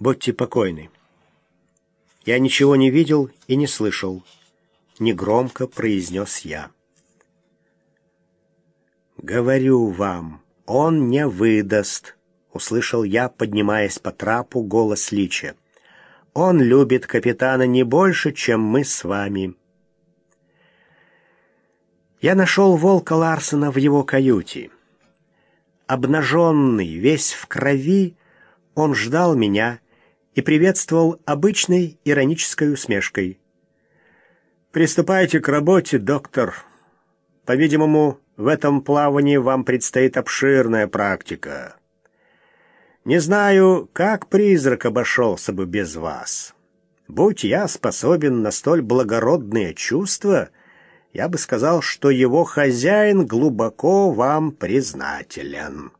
Будьте покойны. Я ничего не видел и не слышал. Негромко произнес я. «Говорю вам, он не выдаст», — услышал я, поднимаясь по трапу, голос Лича. «Он любит капитана не больше, чем мы с вами». Я нашел волка Ларсена в его каюте. Обнаженный, весь в крови, он ждал меня и приветствовал обычной иронической усмешкой. «Приступайте к работе, доктор. По-видимому, в этом плавании вам предстоит обширная практика. Не знаю, как призрак обошелся бы без вас. Будь я способен на столь благородные чувства, я бы сказал, что его хозяин глубоко вам признателен».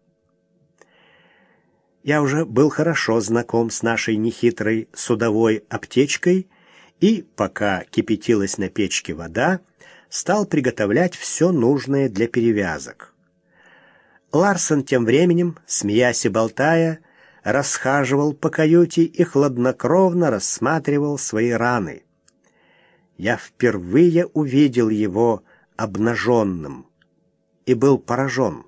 Я уже был хорошо знаком с нашей нехитрой судовой аптечкой и, пока кипятилась на печке вода, стал приготовлять все нужное для перевязок. Ларсон тем временем, смеясь и болтая, расхаживал по каюте и хладнокровно рассматривал свои раны. Я впервые увидел его обнаженным и был поражен.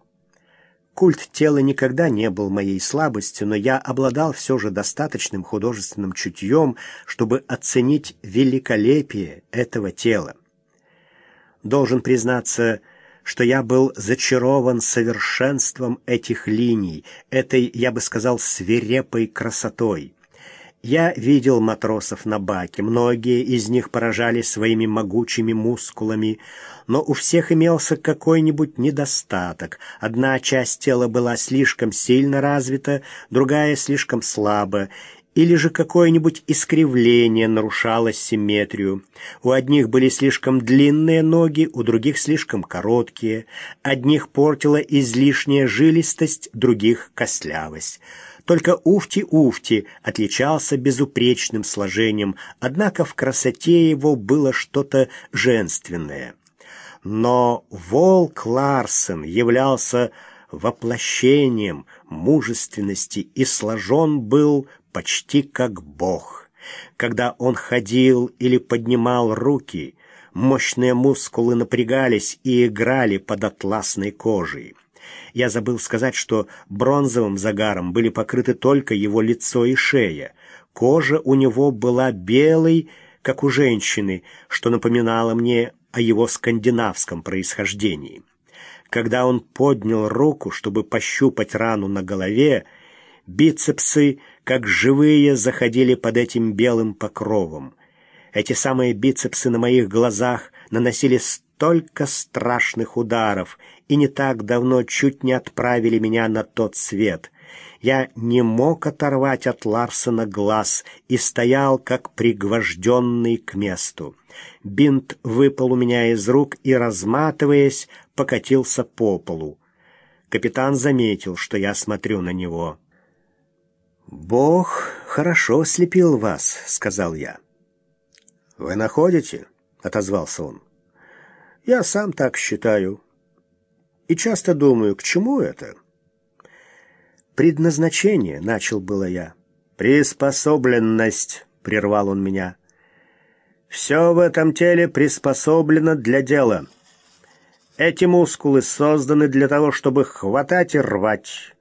Культ тела никогда не был моей слабостью, но я обладал все же достаточным художественным чутьем, чтобы оценить великолепие этого тела. Должен признаться, что я был зачарован совершенством этих линий, этой, я бы сказал, свирепой красотой. Я видел матросов на баке, многие из них поражали своими могучими мускулами, но у всех имелся какой-нибудь недостаток. Одна часть тела была слишком сильно развита, другая слишком слабо, или же какое-нибудь искривление нарушало симметрию. У одних были слишком длинные ноги, у других слишком короткие. Одних портила излишняя жилистость, других — костлявость. Только Уфти-Уфти отличался безупречным сложением, однако в красоте его было что-то женственное. Но волк Ларсен являлся воплощением мужественности и сложен был почти как бог. Когда он ходил или поднимал руки, мощные мускулы напрягались и играли под атласной кожей. Я забыл сказать, что бронзовым загаром были покрыты только его лицо и шея. Кожа у него была белой, как у женщины, что напоминало мне о его скандинавском происхождении. Когда он поднял руку, чтобы пощупать рану на голове, бицепсы, как живые, заходили под этим белым покровом. Эти самые бицепсы на моих глазах наносили столько страшных ударов и не так давно чуть не отправили меня на тот свет. Я не мог оторвать от Ларсена глаз и стоял, как пригвожденный к месту. Бинт выпал у меня из рук и, разматываясь, покатился по полу. Капитан заметил, что я смотрю на него. «Бог хорошо слепил вас», — сказал я. «Вы находите?» — отозвался он. «Я сам так считаю. И часто думаю, к чему это?» «Предназначение», — начал было я. «Приспособленность», — прервал он меня. «Все в этом теле приспособлено для дела. Эти мускулы созданы для того, чтобы хватать и рвать,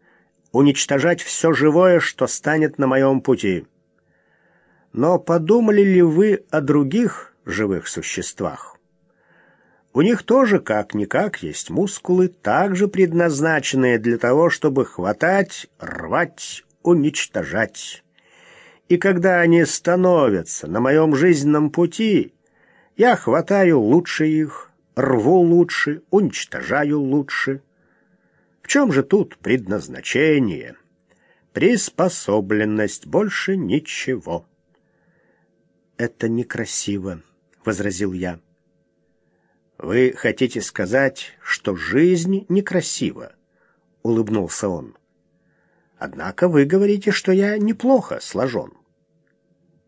уничтожать все живое, что станет на моем пути. Но подумали ли вы о других живых существах? У них тоже как-никак есть мускулы, также предназначенные для того, чтобы хватать, рвать, уничтожать. И когда они становятся на моем жизненном пути, я хватаю лучше их, рву лучше, уничтожаю лучше. Чем же тут предназначение? Приспособленность, больше ничего. «Это некрасиво», — возразил я. «Вы хотите сказать, что жизнь некрасива?» — улыбнулся он. «Однако вы говорите, что я неплохо сложен.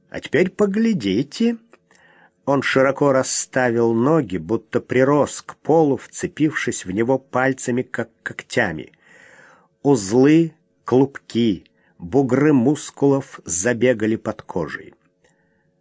А теперь поглядите». Он широко расставил ноги, будто прирос к полу, вцепившись в него пальцами, как когтями. Узлы, клубки, бугры мускулов забегали под кожей.